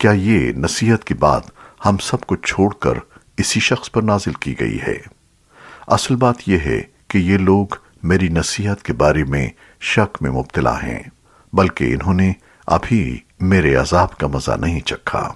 کیا یہ نصیحت کی بات ہم سب کو چھوڑ کر اسی شخص پر نازل کی گئی ہے؟ اصل بات یہ ہے کہ یہ لوگ میری نصیحت کے بارے میں شک میں مبتلا ہیں، بلکہ انہوں نے ابھی میرے عذاب کا مزہ نہیں چکھا۔